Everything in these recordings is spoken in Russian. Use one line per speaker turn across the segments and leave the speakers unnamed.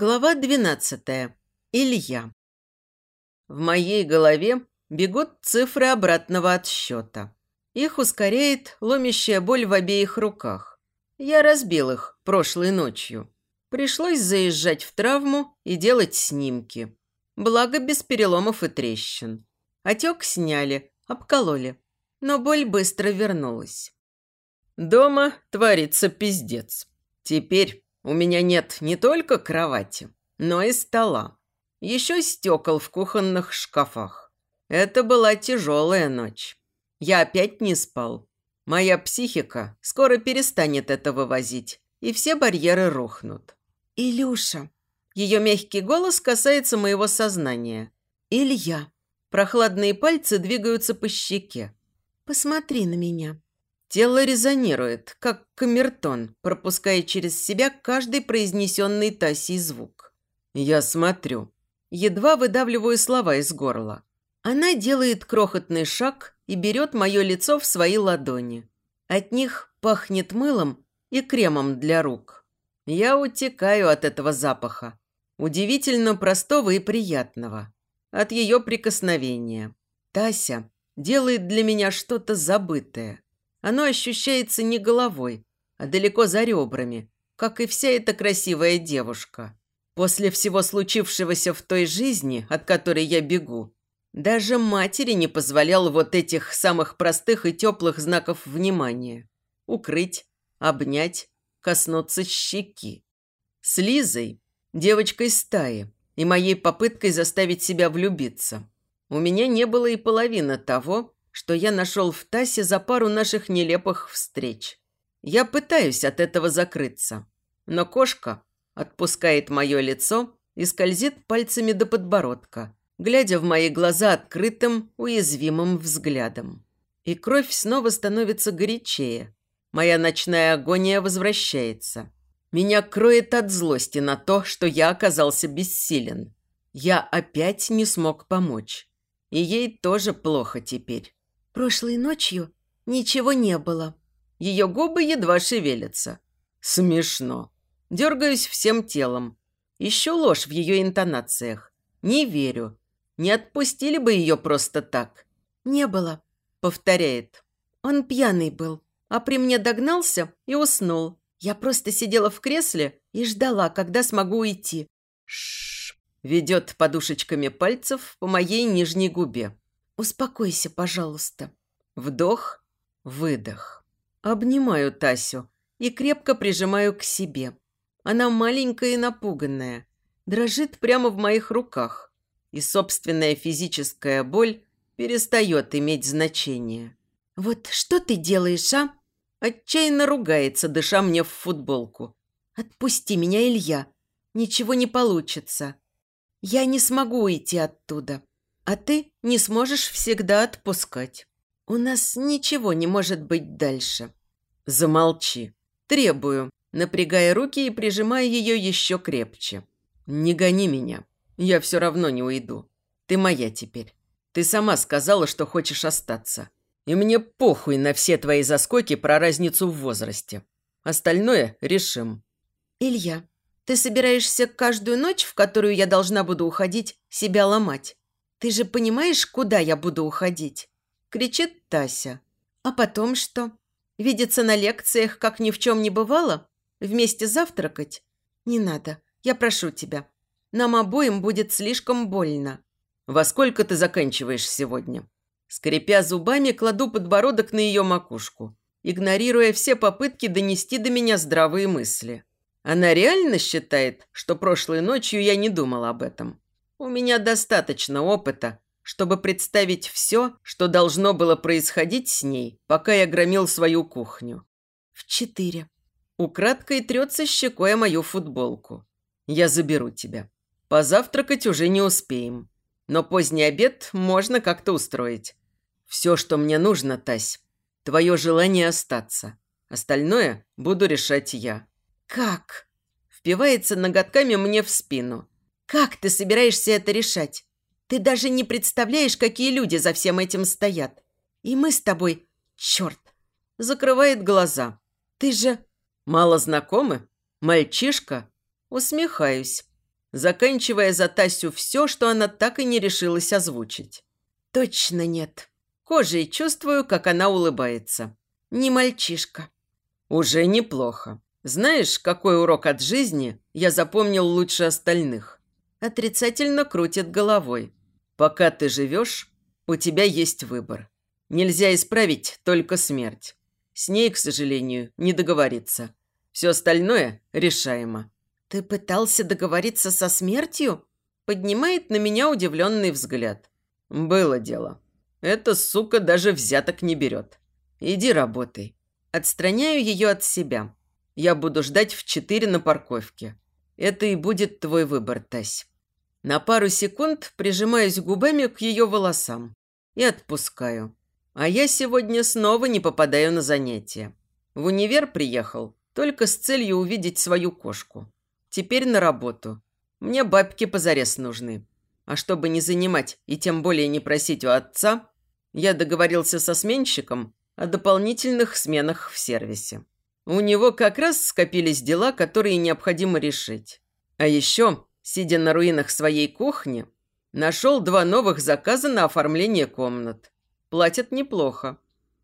Глава 12. Илья. В моей голове бегут цифры обратного отсчета. Их ускоряет ломящая боль в обеих руках. Я разбил их прошлой ночью. Пришлось заезжать в травму и делать снимки. Благо без переломов и трещин. Отек сняли, обкололи. Но боль быстро вернулась. Дома творится пиздец. Теперь у меня нет не только кровати, но и стола. Еще стекол в кухонных шкафах. Это была тяжелая ночь. Я опять не спал. Моя психика скоро перестанет это вывозить, и все барьеры рухнут. «Илюша!» Ее мягкий голос касается моего сознания. «Илья!» Прохладные пальцы двигаются по щеке. «Посмотри на меня!» Тело резонирует, как камертон, пропуская через себя каждый произнесенный Тасей звук. Я смотрю. Едва выдавливаю слова из горла. Она делает крохотный шаг и берет мое лицо в свои ладони. От них пахнет мылом и кремом для рук. Я утекаю от этого запаха. Удивительно простого и приятного. От ее прикосновения. Тася делает для меня что-то забытое. Оно ощущается не головой, а далеко за ребрами, как и вся эта красивая девушка. После всего случившегося в той жизни, от которой я бегу, даже матери не позволял вот этих самых простых и теплых знаков внимания. Укрыть, обнять, коснуться щеки. С Лизой, девочкой стаи, и моей попыткой заставить себя влюбиться. У меня не было и половины того, что я нашел в Тасе за пару наших нелепых встреч. Я пытаюсь от этого закрыться, но кошка отпускает мое лицо и скользит пальцами до подбородка, глядя в мои глаза открытым, уязвимым взглядом. И кровь снова становится горячее. Моя ночная агония возвращается. Меня кроет от злости на то, что я оказался бессилен. Я опять не смог помочь. И ей тоже плохо теперь. Прошлой ночью ничего не было. Ее губы едва шевелятся. Смешно. Дергаюсь всем телом. Ищу ложь в ее интонациях. Не верю. Не отпустили бы ее просто так. Не было, повторяет. Он пьяный был, а при мне догнался и уснул. Я просто сидела в кресле и ждала, когда смогу уйти. Шш. Ведет подушечками пальцев по моей нижней губе. Успокойся, пожалуйста. Вдох, выдох. Обнимаю Тасю и крепко прижимаю к себе. Она маленькая и напуганная, дрожит прямо в моих руках, и собственная физическая боль перестает иметь значение. «Вот что ты делаешь, а?» Отчаянно ругается, дыша мне в футболку. «Отпусти меня, Илья. Ничего не получится. Я не смогу уйти оттуда а ты не сможешь всегда отпускать. У нас ничего не может быть дальше». «Замолчи. Требую», напрягая руки и прижимая ее еще крепче. «Не гони меня. Я все равно не уйду. Ты моя теперь. Ты сама сказала, что хочешь остаться. И мне похуй на все твои заскоки про разницу в возрасте. Остальное решим». «Илья, ты собираешься каждую ночь, в которую я должна буду уходить, себя ломать?» «Ты же понимаешь, куда я буду уходить?» Кричит Тася. «А потом что? Видеться на лекциях, как ни в чем не бывало? Вместе завтракать? Не надо, я прошу тебя. Нам обоим будет слишком больно». «Во сколько ты заканчиваешь сегодня?» Скрипя зубами, кладу подбородок на ее макушку, игнорируя все попытки донести до меня здравые мысли. Она реально считает, что прошлой ночью я не думал об этом. У меня достаточно опыта, чтобы представить все, что должно было происходить с ней, пока я громил свою кухню. В четыре. Украдкой трется щекой мою футболку. Я заберу тебя. Позавтракать уже не успеем. Но поздний обед можно как-то устроить. Все, что мне нужно, Тась, твое желание остаться. Остальное буду решать я. Как? Впивается ноготками мне в спину. Как ты собираешься это решать? Ты даже не представляешь, какие люди за всем этим стоят. И мы с тобой... Черт!» Закрывает глаза. «Ты же...» «Мало знакомы? Мальчишка?» Усмехаюсь. заканчивая за Тасю все, что она так и не решилась озвучить. «Точно нет. Кожей чувствую, как она улыбается. Не мальчишка». «Уже неплохо. Знаешь, какой урок от жизни я запомнил лучше остальных?» Отрицательно крутит головой. «Пока ты живешь, у тебя есть выбор. Нельзя исправить только смерть. С ней, к сожалению, не договориться. Все остальное решаемо». «Ты пытался договориться со смертью?» Поднимает на меня удивленный взгляд. «Было дело. Эта сука даже взяток не берет. Иди работай. Отстраняю ее от себя. Я буду ждать в четыре на парковке. Это и будет твой выбор, Тась». На пару секунд прижимаюсь губами к ее волосам и отпускаю. А я сегодня снова не попадаю на занятия. В универ приехал только с целью увидеть свою кошку. Теперь на работу. Мне бабки позарез нужны. А чтобы не занимать и тем более не просить у отца, я договорился со сменщиком о дополнительных сменах в сервисе. У него как раз скопились дела, которые необходимо решить. А еще, сидя на руинах своей кухни, нашел два новых заказа на оформление комнат. Платят неплохо.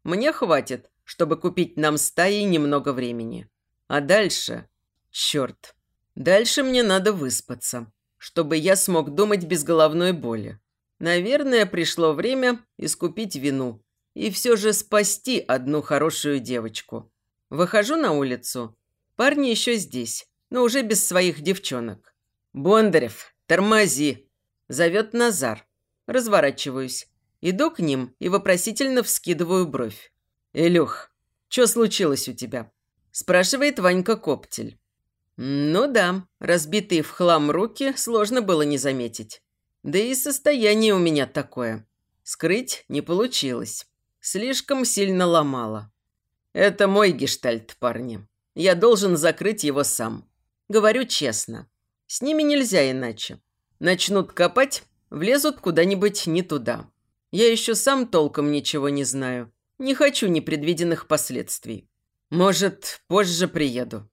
Мне хватит, чтобы купить нам стаи немного времени. А дальше... Черт. Дальше мне надо выспаться, чтобы я смог думать без головной боли. Наверное, пришло время искупить вину и все же спасти одну хорошую девочку. Выхожу на улицу. Парни еще здесь, но уже без своих девчонок. «Бондарев, тормози!» Зовет Назар. Разворачиваюсь. Иду к ним и вопросительно вскидываю бровь. «Илюх, что случилось у тебя?» Спрашивает Ванька Коптель. Ну да, разбитые в хлам руки сложно было не заметить. Да и состояние у меня такое. Скрыть не получилось. Слишком сильно ломало. Это мой гештальт, парни. Я должен закрыть его сам. Говорю честно. С ними нельзя иначе. Начнут копать, влезут куда-нибудь не туда. Я еще сам толком ничего не знаю. Не хочу непредвиденных последствий. Может, позже приеду.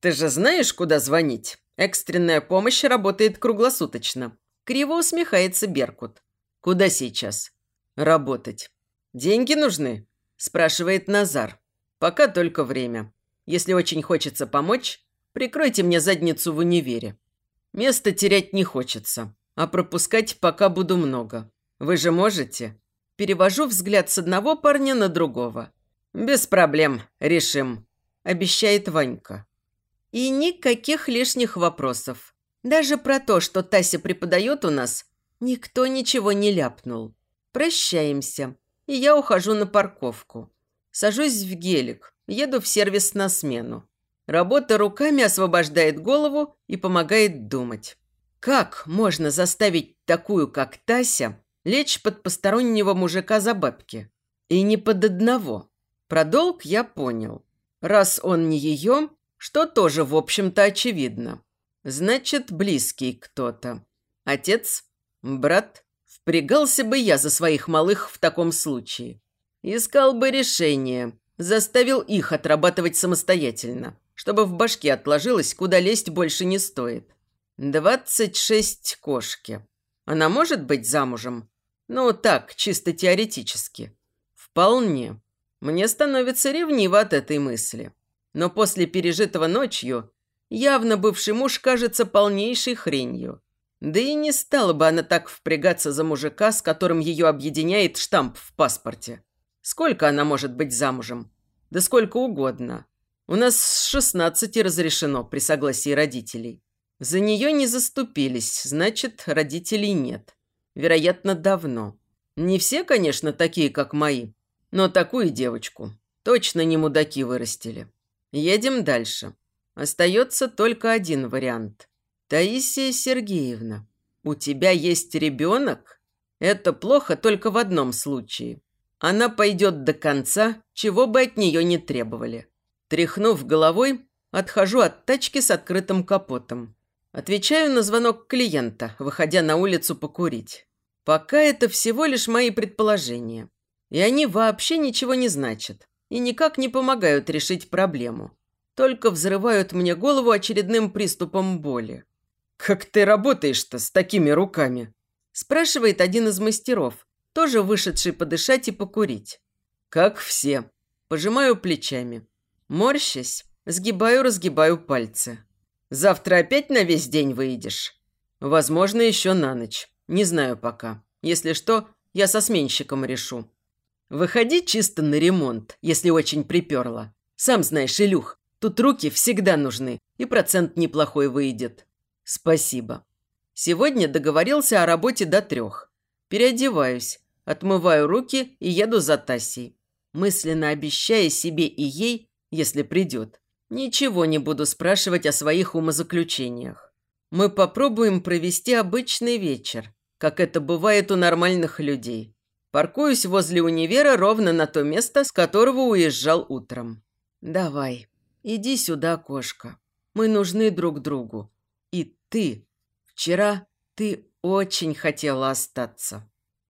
Ты же знаешь, куда звонить? Экстренная помощь работает круглосуточно. Криво усмехается Беркут. Куда сейчас? Работать. Деньги нужны? Спрашивает Назар. Пока только время. Если очень хочется помочь, прикройте мне задницу в универе. Место терять не хочется, а пропускать пока буду много. Вы же можете?» Перевожу взгляд с одного парня на другого. «Без проблем, решим», – обещает Ванька. И никаких лишних вопросов. Даже про то, что Тася преподает у нас, никто ничего не ляпнул. Прощаемся, и я ухожу на парковку. Сажусь в гелик, еду в сервис на смену. Работа руками освобождает голову и помогает думать. Как можно заставить такую, как Тася, лечь под постороннего мужика за бабки. И не под одного. Про долг я понял. Раз он не ее, что тоже, в общем-то, очевидно. Значит, близкий кто-то. Отец? Брат? Впрягался бы я за своих малых в таком случае. Искал бы решение, заставил их отрабатывать самостоятельно, чтобы в башке отложилось, куда лезть больше не стоит. Двадцать шесть кошки. Она может быть замужем? Ну, так, чисто теоретически. Вполне. Мне становится ревниво от этой мысли. Но после пережитого ночью явно бывший муж кажется полнейшей хренью. Да и не стала бы она так впрягаться за мужика, с которым ее объединяет штамп в паспорте. Сколько она может быть замужем? Да сколько угодно. У нас с шестнадцати разрешено при согласии родителей. За нее не заступились, значит, родителей нет. Вероятно, давно. Не все, конечно, такие, как мои, но такую девочку точно не мудаки вырастили. Едем дальше. Остается только один вариант. Таисия Сергеевна, у тебя есть ребенок? Это плохо только в одном случае. Она пойдет до конца, чего бы от нее не требовали. Тряхнув головой, отхожу от тачки с открытым капотом. Отвечаю на звонок клиента, выходя на улицу покурить. Пока это всего лишь мои предположения. И они вообще ничего не значат и никак не помогают решить проблему. Только взрывают мне голову очередным приступом боли. «Как ты работаешь-то с такими руками?» Спрашивает один из мастеров, тоже вышедший подышать и покурить. «Как все». Пожимаю плечами. Морщась, сгибаю-разгибаю пальцы. «Завтра опять на весь день выйдешь?» «Возможно, еще на ночь. Не знаю пока. Если что, я со сменщиком решу». «Выходи чисто на ремонт, если очень приперло. Сам знаешь, Илюх, тут руки всегда нужны, и процент неплохой выйдет». «Спасибо». Сегодня договорился о работе до трех. Переодеваюсь, отмываю руки и еду за Тасей. Мысленно обещая себе и ей, если придет, ничего не буду спрашивать о своих умозаключениях. Мы попробуем провести обычный вечер, как это бывает у нормальных людей. Паркуюсь возле универа ровно на то место, с которого уезжал утром. «Давай, иди сюда, кошка. Мы нужны друг другу. И ты. Вчера ты очень хотела остаться».